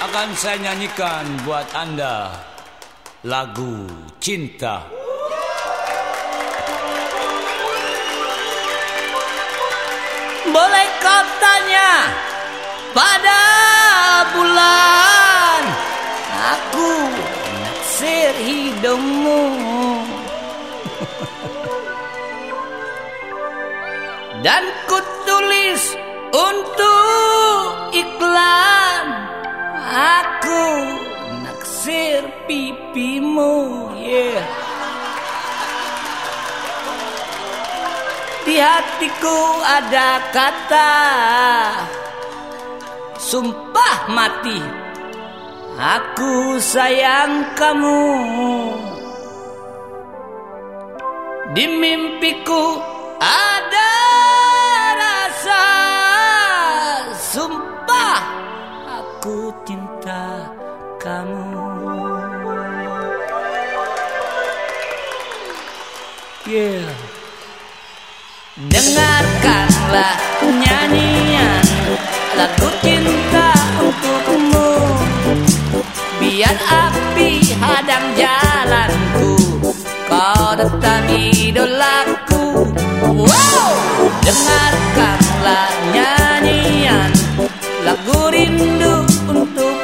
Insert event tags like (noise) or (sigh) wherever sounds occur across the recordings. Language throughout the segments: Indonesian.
akan saya nyanyikan buat Anda lagu cinta. Boleh kau tanya pada bulan Aku naksir hidungmu Dan ku tulis untuk iklan Aku naksir pipimu yeah. Di hatiku ada kata Sumpah mati Aku sayang kamu Di mimpiku ada cinta kamu. Yeah. Dengarkanlah nyanyian lagu cinta untukmu. Biar api hadang jalanku Kau tetap idolaku. Wow! Dengarkanlah nyanyian lagu rindu untukmu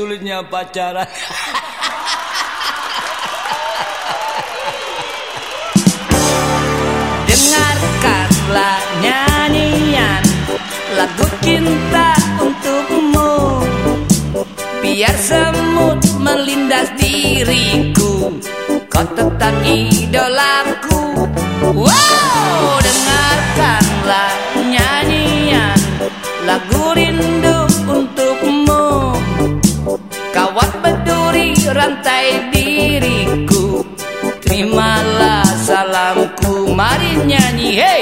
sulitnya pacaran. (laughs) Dengarkanlah nyanyian lagu cinta untukmu. Biar semut melindas diriku Kau tetap idolaku. Wow, diriku. Terimalah salamku. Mari nyanyi. Hey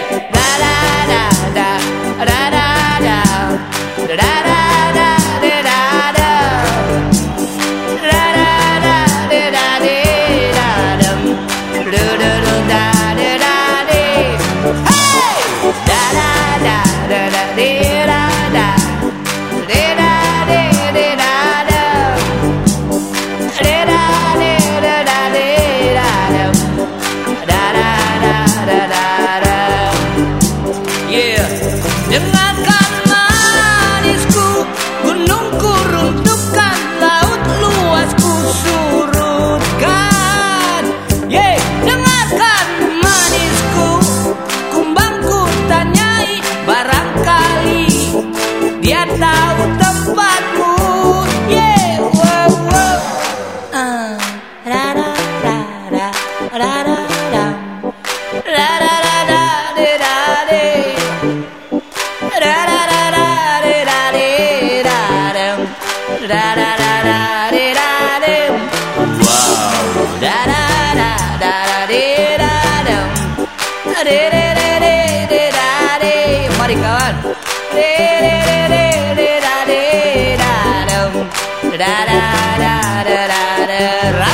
da da da da da da.